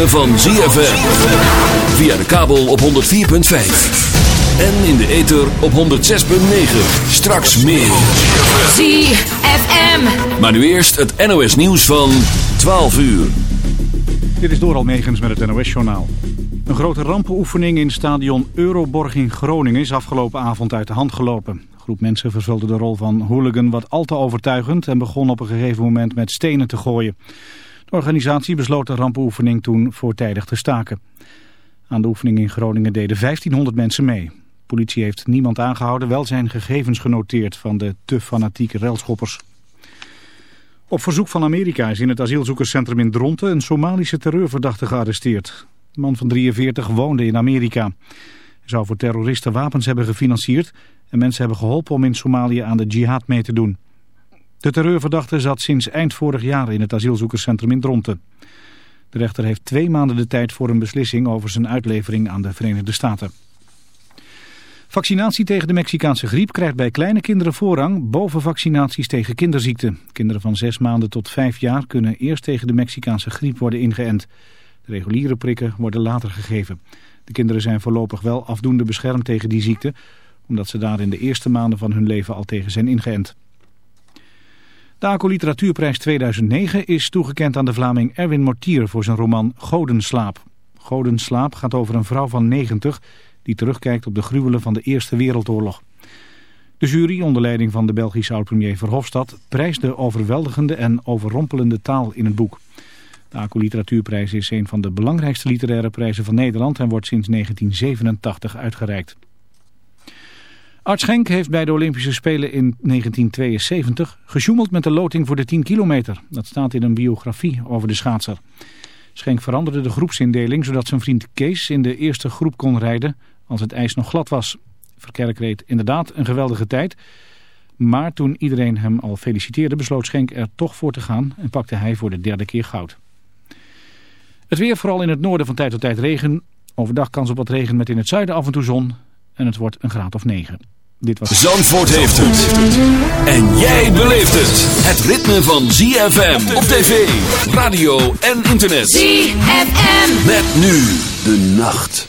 Ritme van ZFM. Via de kabel op 104.5. En in de ether op 106.9. Straks meer. ZFM. Maar nu eerst het NOS nieuws van 12 uur. Dit is Doral Megens met het NOS-journaal. Een grote rampenoefening in stadion Euroborg in Groningen is afgelopen avond uit de hand gelopen. Een groep mensen vervulde de rol van hooligan wat al te overtuigend en begon op een gegeven moment met stenen te gooien. De organisatie besloot de rampenoefening toen voortijdig te staken. Aan de oefening in Groningen deden 1500 mensen mee. De politie heeft niemand aangehouden, wel zijn gegevens genoteerd van de te fanatieke relschoppers. Op verzoek van Amerika is in het asielzoekerscentrum in Dronten een Somalische terreurverdachte gearresteerd. De man van 43 woonde in Amerika. Hij zou voor terroristen wapens hebben gefinancierd en mensen hebben geholpen om in Somalië aan de jihad mee te doen. De terreurverdachte zat sinds eind vorig jaar in het asielzoekerscentrum in Dronten. De rechter heeft twee maanden de tijd voor een beslissing over zijn uitlevering aan de Verenigde Staten. Vaccinatie tegen de Mexicaanse griep krijgt bij kleine kinderen voorrang boven vaccinaties tegen kinderziekten. Kinderen van zes maanden tot vijf jaar kunnen eerst tegen de Mexicaanse griep worden ingeënt. De reguliere prikken worden later gegeven. De kinderen zijn voorlopig wel afdoende beschermd tegen die ziekte, omdat ze daar in de eerste maanden van hun leven al tegen zijn ingeënt. De ACO Literatuurprijs 2009 is toegekend aan de Vlaming Erwin Mortier voor zijn roman Godenslaap. Godenslaap gaat over een vrouw van 90 die terugkijkt op de gruwelen van de Eerste Wereldoorlog. De jury, onder leiding van de Belgische oud-premier Verhofstadt, prijst de overweldigende en overrompelende taal in het boek. De ACO Literatuurprijs is een van de belangrijkste literaire prijzen van Nederland en wordt sinds 1987 uitgereikt. Art Schenk heeft bij de Olympische Spelen in 1972 gesjoemeld met de loting voor de 10 kilometer. Dat staat in een biografie over de schaatser. Schenk veranderde de groepsindeling zodat zijn vriend Kees in de eerste groep kon rijden als het ijs nog glad was. Verkerk reed inderdaad een geweldige tijd. Maar toen iedereen hem al feliciteerde besloot Schenk er toch voor te gaan en pakte hij voor de derde keer goud. Het weer vooral in het noorden van tijd tot tijd regen. Overdag kans op wat regen met in het zuiden af en toe zon. En het wordt een graad of 9. Dit was... Zandvoort heeft het. En jij beleeft het. Het ritme van ZFM op tv, radio en internet. ZFM. Met nu de nacht.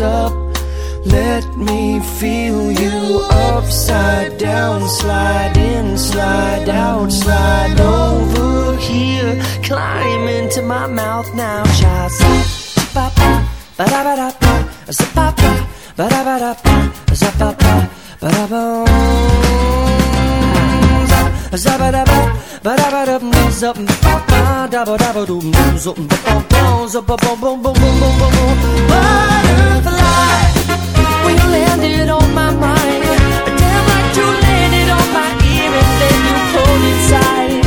up. Let me feel you upside down, slide in, slide out, slide over here. Climb into my mouth now, child. Zap, up, ba da ba da ba, zap, up, ba da ba da ba, zap, up, ba da ba. Zabba da ba, ba da ba da ba, ba ba landed on my mind, damn like you landed on my ear and then you pulled inside.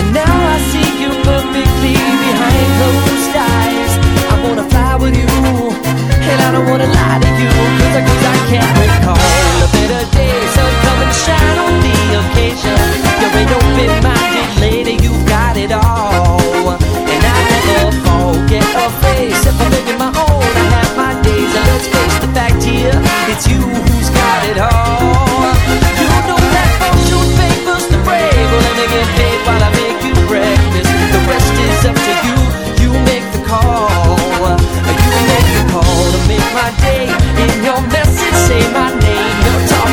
And now I see you perfectly behind closed eyes. I wanna fly with you, and I don't wanna lie to you, cause I, cause I can't recall a better day. Sun on the occasion. You're open-minded lady, you got it all. And I never forget a face. My own, I have my days. Now let's face the fact here, it's you who's got it all. You know that the brave. Let me get paid while I make you breakfast. The rest is up to you. You make the call. You make the call to make my day. In your message, say my name.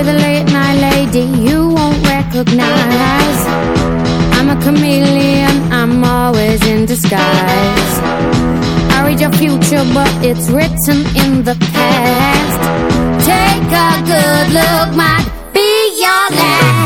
with a late night lady you won't recognize. I'm a chameleon, I'm always in disguise. I read your future, but it's written in the past. Take a good look, might be your last.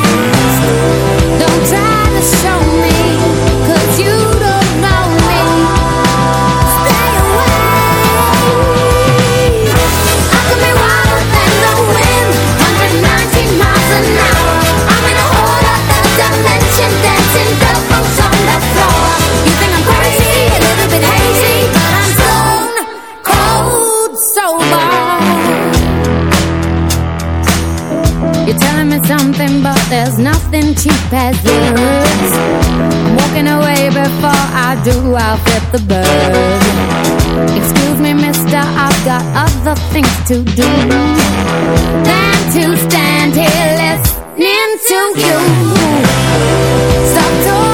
past the hoods Walking away before I do I'll flip the bird Excuse me mister I've got other things to do. Than to stand here listening to you. Stop talking.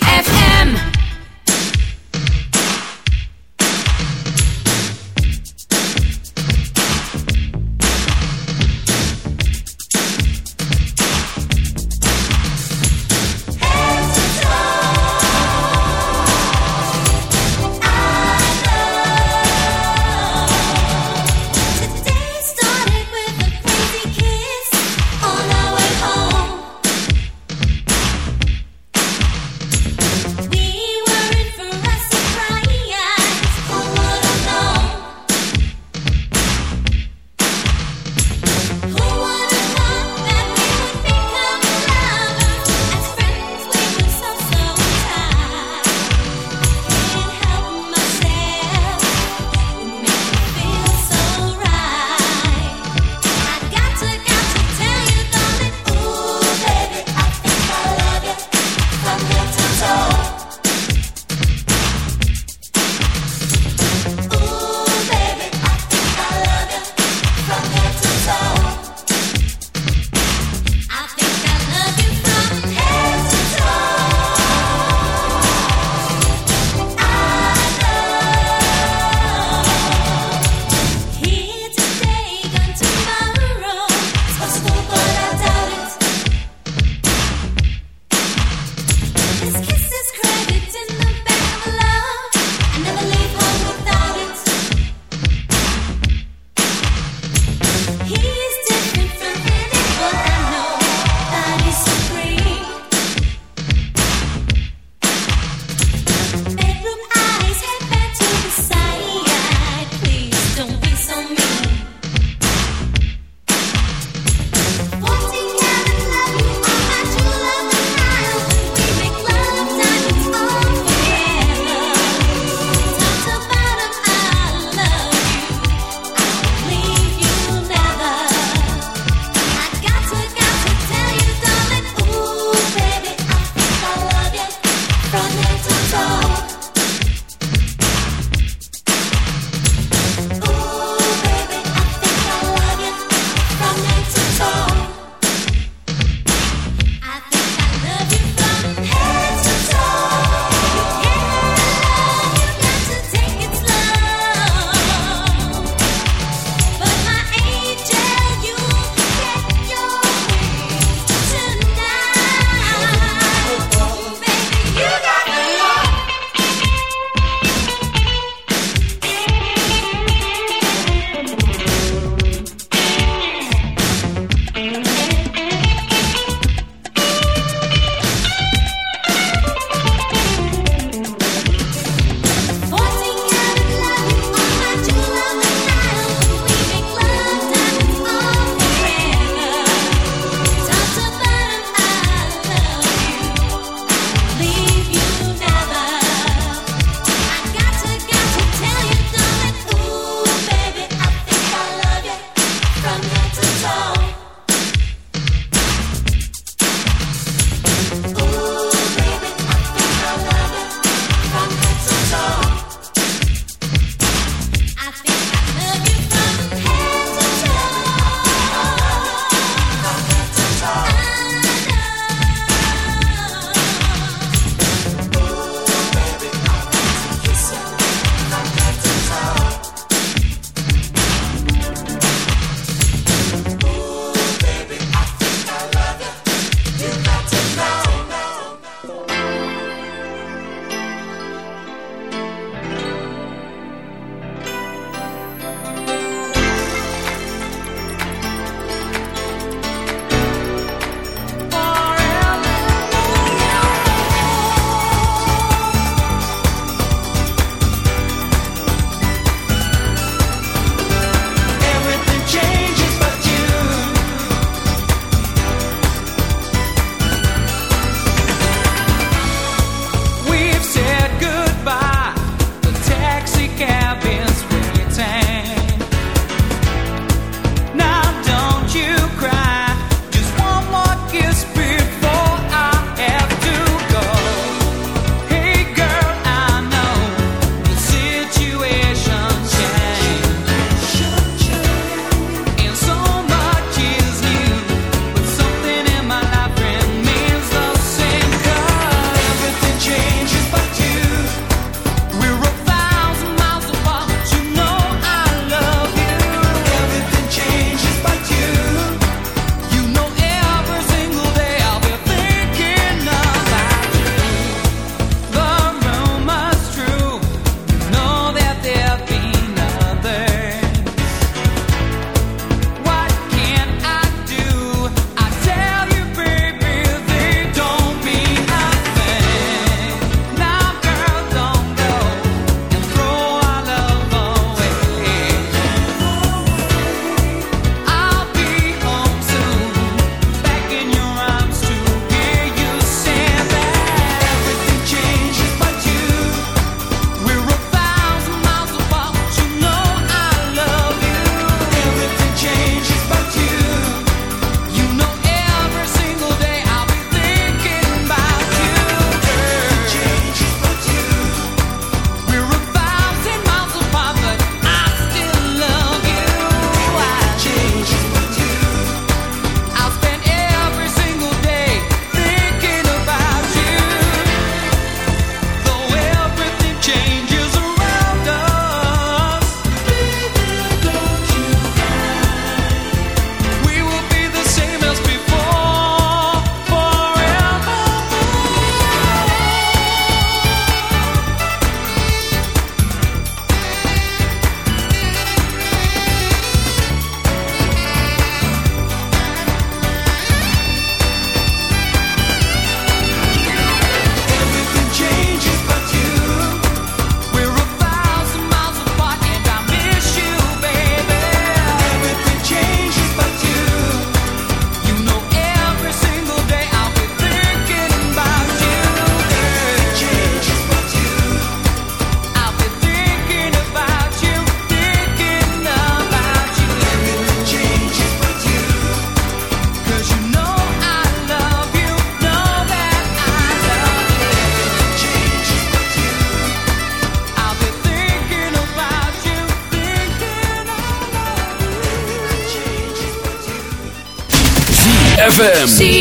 ZFM.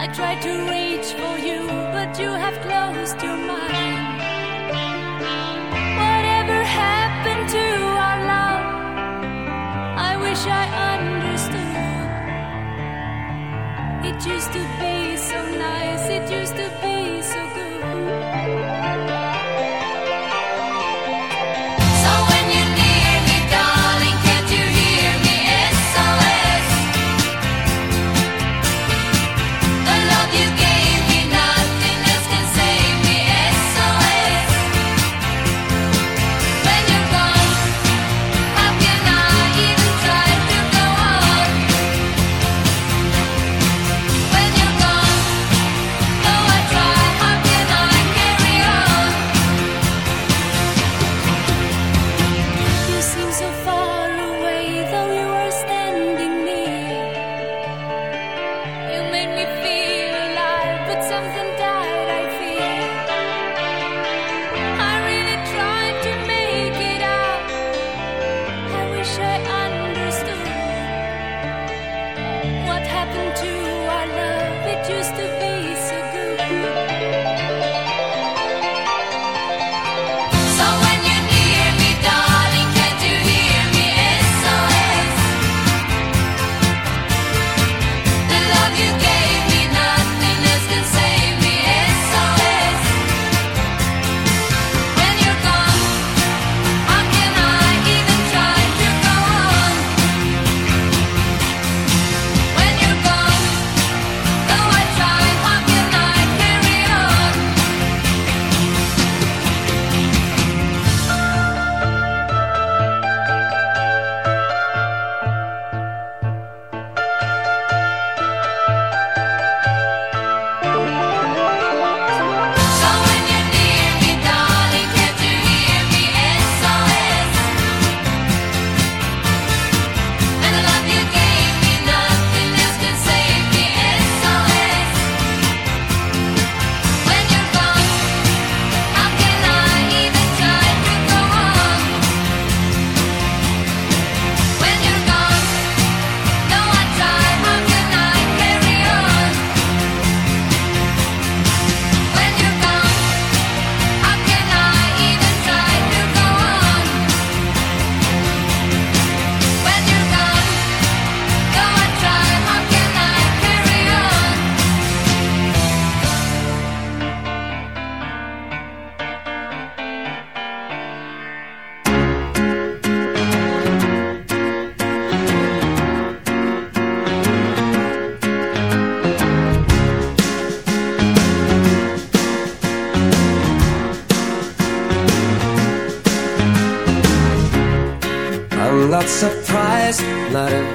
I tried to reach for you, but you have closed your mind. Whatever happened to our love? I wish I understood. It used to be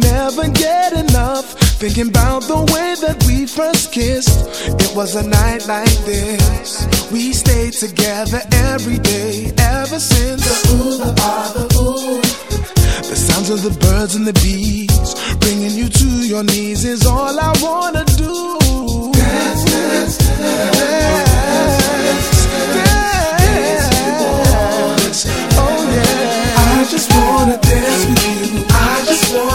never get enough. Thinking about the way that we first kissed. It was a night like this. We stayed together every day ever since. The ooh, the ah, the ooh. The sounds of the birds and the bees. Bringing you to your knees is all I wanna do. Dance, dance, dance. dance, dance, dance. Oh. I just wanna dance with you